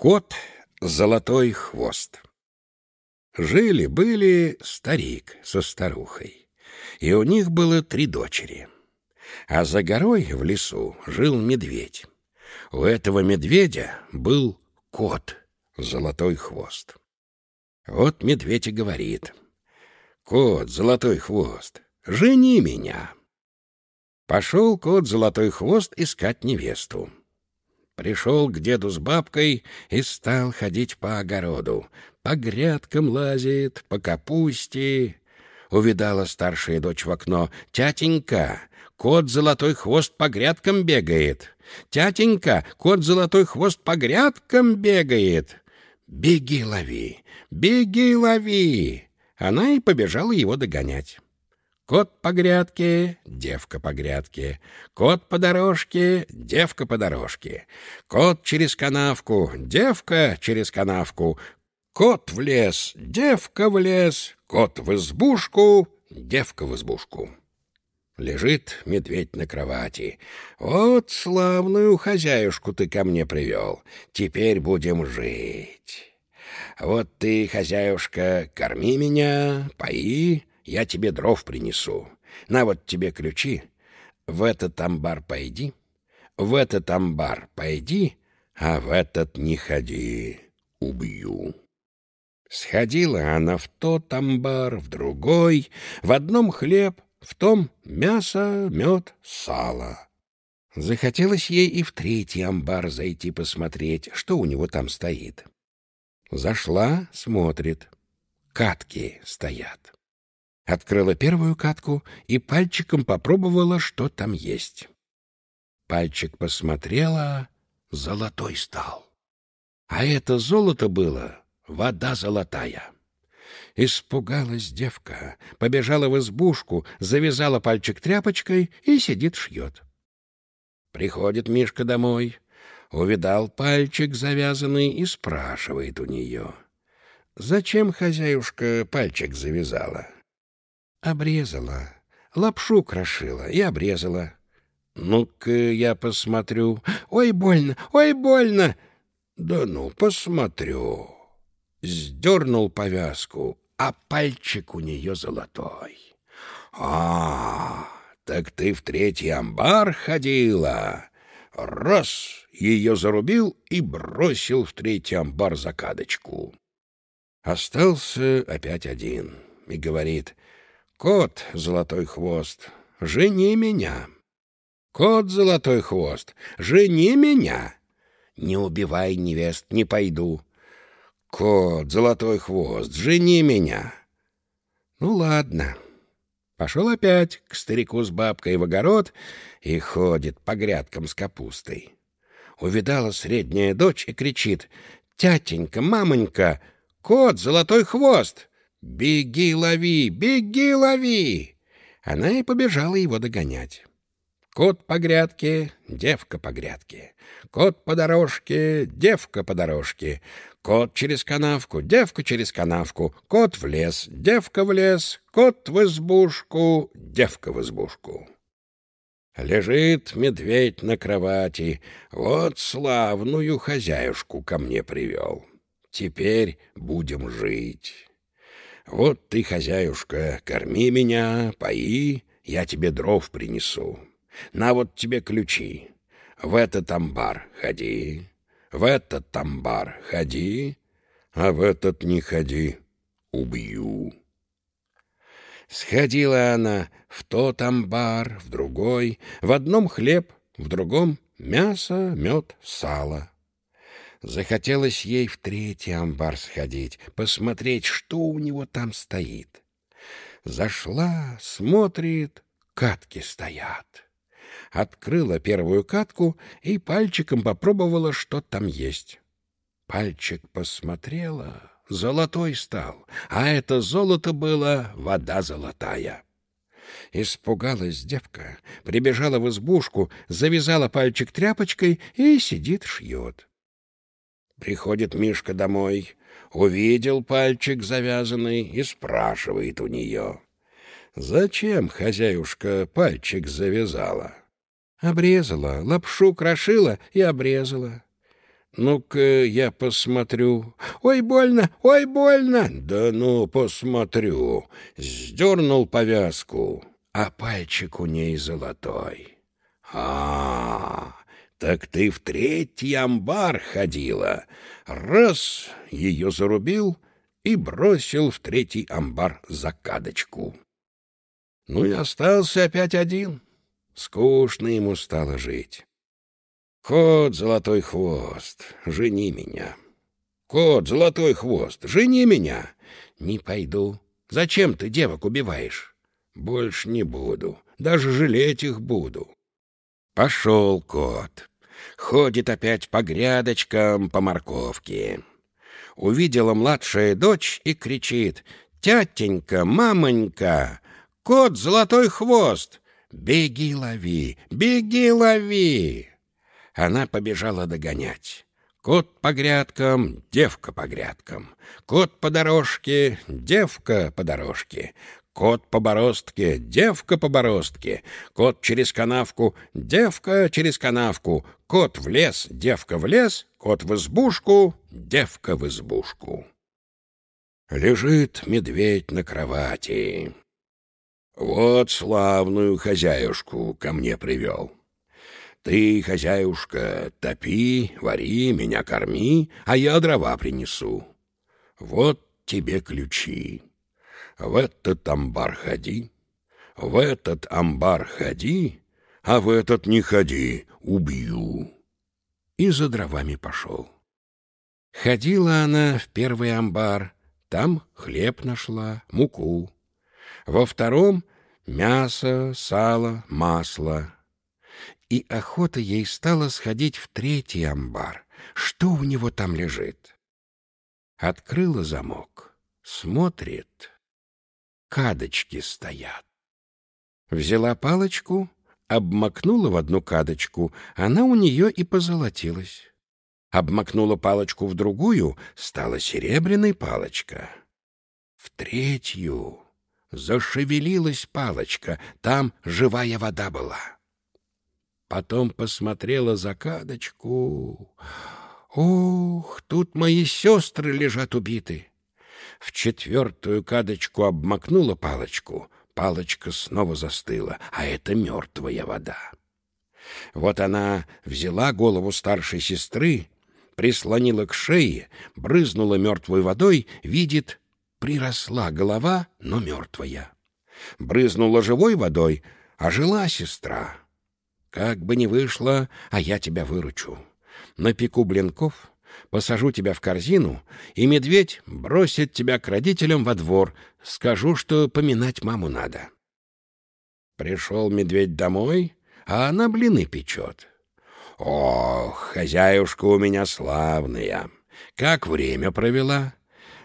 Кот — золотой хвост. Жили-были старик со старухой, и у них было три дочери. А за горой в лесу жил медведь. У этого медведя был кот, золотой хвост. Вот медведь и говорит, «Кот, золотой хвост, жени меня!» Пошел кот, золотой хвост, искать невесту пришел к деду с бабкой и стал ходить по огороду. По грядкам лазит, по капусте. Увидала старшая дочь в окно. «Тятенька, кот золотой хвост по грядкам бегает! Тятенька, кот золотой хвост по грядкам бегает!» «Беги, лови! Беги, лови!» Она и побежала его догонять. Кот по грядке, девка по грядке, кот по дорожке, девка по дорожке, кот через канавку, девка через канавку, кот в лес, девка в лес, кот в избушку, девка в избушку. Лежит медведь на кровати. Вот славную хозяюшку ты ко мне привел. Теперь будем жить. Вот ты, хозяюшка, корми меня, пои, я тебе дров принесу. На вот тебе ключи. В этот амбар пойди, в этот амбар пойди, а в этот не ходи, убью. Сходила она в тот амбар, в другой, в одном хлеб, в том мясо, мед, сало. Захотелось ей и в третий амбар зайти посмотреть, что у него там стоит. Зашла, смотрит. Катки стоят. Открыла первую катку и пальчиком попробовала, что там есть. Пальчик посмотрела, золотой стал. А это золото было вода золотая. Испугалась девка, побежала в избушку, завязала пальчик тряпочкой и сидит шьет. Приходит Мишка домой, увидал пальчик завязанный и спрашивает у нее. «Зачем хозяюшка пальчик завязала?» Обрезала. Лапшу крошила и обрезала. Ну-ка я посмотрю. Ой, больно, ой, больно. Да ну, посмотрю. Сдернул повязку, а пальчик у нее золотой. А, так ты в третий амбар ходила. Раз ее зарубил и бросил в третий амбар закадочку. Остался опять один и говорит — Кот, золотой хвост, жени меня. Кот, золотой хвост, жени меня. Не убивай невест, не пойду. Кот, золотой хвост, жени меня. Ну, ладно. Пошел опять к старику с бабкой в огород и ходит по грядкам с капустой. Увидала средняя дочь и кричит «Тятенька, мамонька, кот, золотой хвост!» «Беги, лови! Беги, лови!» Она и побежала его догонять. Кот по грядке, девка по грядке. Кот по дорожке, девка по дорожке. Кот через канавку, девка через канавку. Кот в лес, девка в лес. Кот в избушку, девка в избушку. Лежит медведь на кровати. Вот славную хозяюшку ко мне привел. Теперь будем жить. Вот ты, хозяюшка, корми меня, пои, я тебе дров принесу. На вот тебе ключи. В этот амбар ходи, в этот амбар ходи, а в этот не ходи, убью. Сходила она в тот амбар, в другой, в одном хлеб, в другом мясо, мед, сало. Захотелось ей в третий амбар сходить, посмотреть, что у него там стоит. Зашла, смотрит, катки стоят. Открыла первую катку и пальчиком попробовала, что там есть. Пальчик посмотрела, золотой стал, а это золото было вода золотая. Испугалась девка, прибежала в избушку, завязала пальчик тряпочкой и сидит шьет. Приходит Мишка домой, увидел пальчик завязанный и спрашивает у нее. «Зачем хозяюшка пальчик завязала?» «Обрезала, лапшу крошила и обрезала». Ну-ка, я посмотрю. Ой, больно, ой, больно. Да ну, посмотрю. Сдернул повязку, а пальчик у ней золотой. А, так ты в третий амбар ходила. Раз ее зарубил и бросил в третий амбар закадочку. Ну и остался опять один. Скучно ему стало жить. Кот, золотой хвост, жени меня. Кот, золотой хвост, жени меня. Не пойду. Зачем ты девок убиваешь? Больше не буду. Даже жалеть их буду. Пошел кот. Ходит опять по грядочкам, по морковке. Увидела младшая дочь и кричит «Тятенька, мамонька, кот золотой хвост! Беги лови, беги лови!» Она побежала догонять. Кот по грядкам, девка по грядкам. Кот по дорожке, девка по дорожке. Кот по бороздке, девка по бороздке. Кот через канавку, девка через канавку. Кот в лес, девка в лес. Кот в избушку, девка в избушку. Лежит медведь на кровати. Вот славную хозяюшку ко мне привел. Ты, хозяюшка, топи, вари, меня корми, а я дрова принесу. Вот тебе ключи. В этот амбар ходи, в этот амбар ходи, а в этот не ходи, убью. И за дровами пошел. Ходила она в первый амбар, там хлеб нашла, муку. Во втором — мясо, сало, масло и охота ей стала сходить в третий амбар. Что у него там лежит? Открыла замок, смотрит. Кадочки стоят. Взяла палочку, обмакнула в одну кадочку, она у нее и позолотилась. Обмакнула палочку в другую, стала серебряной палочка. В третью зашевелилась палочка, там живая вода была. Потом посмотрела за кадочку. Ух, тут мои сестры лежат убиты. В четвертую кадочку обмакнула палочку. Палочка снова застыла, а это мертвая вода. Вот она взяла голову старшей сестры, прислонила к шее, брызнула мертвой водой, видит, приросла голова, но мертвая. Брызнула живой водой, а жила сестра. Как бы ни вышло, а я тебя выручу. Напеку блинков, посажу тебя в корзину, и медведь бросит тебя к родителям во двор. Скажу, что поминать маму надо. Пришел медведь домой, а она блины печет. Ох, хозяюшка у меня славная! Как время провела?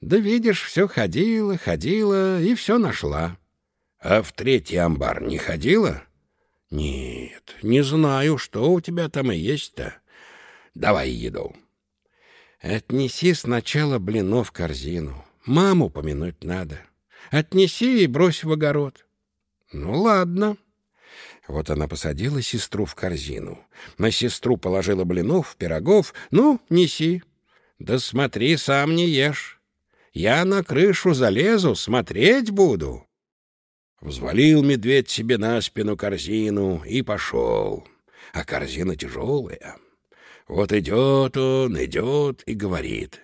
Да видишь, все ходила, ходила и все нашла. А в третий амбар не ходила? Нет, не знаю, что у тебя там и есть-то. Давай еду. Отнеси сначала блинов в корзину. Маму помянуть надо. Отнеси и брось в огород. Ну, ладно. Вот она посадила сестру в корзину. На сестру положила блинов, пирогов. Ну, неси. Да смотри, сам не ешь. Я на крышу залезу, смотреть буду. Взвалил медведь себе на спину корзину и пошел. А корзина тяжелая. Вот идет он, идет и говорит.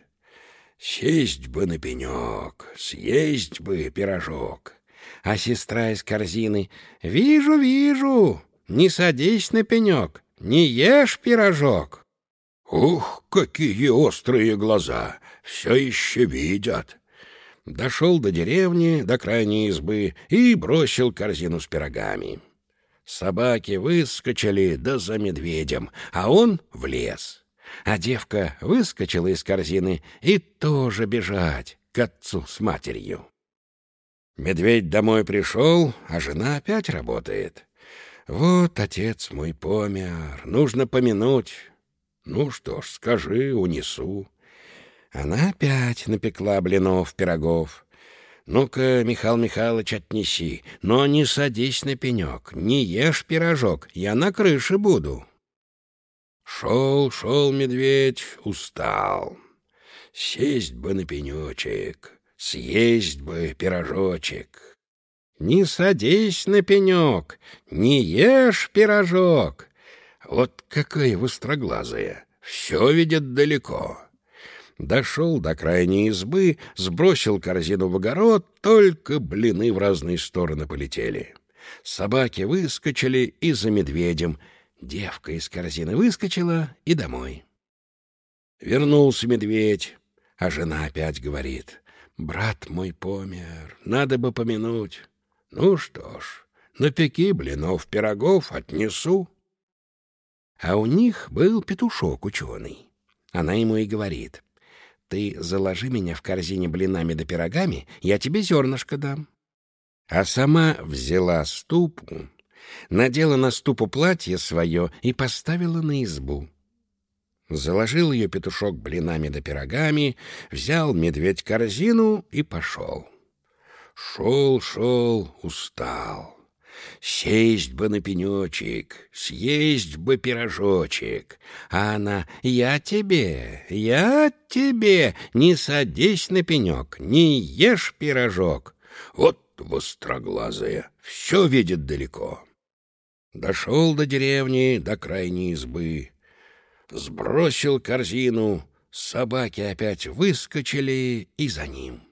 Сесть бы на пенек, съесть бы пирожок. А сестра из корзины «Вижу, вижу, не садись на пенек, не ешь пирожок». Ух, какие острые глаза, все еще видят дошел до деревни, до крайней избы и бросил корзину с пирогами. Собаки выскочили, да за медведем, а он в лес. А девка выскочила из корзины и тоже бежать к отцу с матерью. Медведь домой пришел, а жена опять работает. Вот отец мой помер, нужно помянуть. Ну что ж, скажи, унесу. Она опять напекла блинов, пирогов. «Ну-ка, Михаил Михайлович, отнеси, но не садись на пенек, не ешь пирожок, я на крыше буду». Шел, шел медведь, устал. Сесть бы на пенечек, съесть бы пирожочек. Не садись на пенек, не ешь пирожок. Вот какая востроглазая, все видит далеко. Дошел до крайней избы, сбросил корзину в огород, только блины в разные стороны полетели. Собаки выскочили и за медведем. Девка из корзины выскочила и домой. Вернулся медведь, а жена опять говорит. «Брат мой помер, надо бы помянуть». «Ну что ж, напеки блинов, пирогов отнесу». А у них был петушок ученый. Она ему и говорит. Ты заложи меня в корзине блинами да пирогами, я тебе зернышко дам. А сама взяла ступу, надела на ступу платье свое и поставила на избу. Заложил ее петушок блинами да пирогами, взял медведь корзину и пошел. Шел, шел, устал. Сесть бы на пенечек, съесть бы пирожочек. А она «Я тебе, я тебе, не садись на пенек, не ешь пирожок». Вот востроглазая, все видит далеко. Дошел до деревни, до крайней избы. Сбросил корзину, собаки опять выскочили и за ним.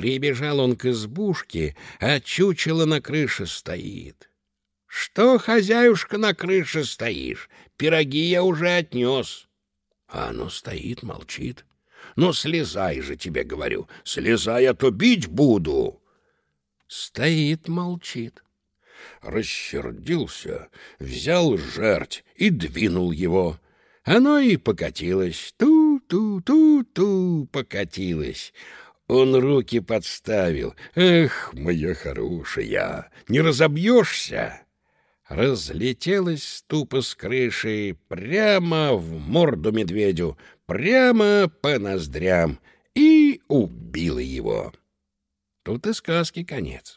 Прибежал он к избушке, а чучело на крыше стоит. — Что, хозяюшка, на крыше стоишь? Пироги я уже отнес. А оно стоит, молчит. — Ну, слезай же, тебе говорю. Слезай, а то бить буду. Стоит, молчит. Рассердился, взял жерть и двинул его. Оно и покатилось. Ту-ту-ту-ту покатилось. Он руки подставил. «Эх, моя хорошая, не разобьешься!» Разлетелась ступа с крыши прямо в морду медведю, прямо по ноздрям, и убила его. Тут и сказки конец.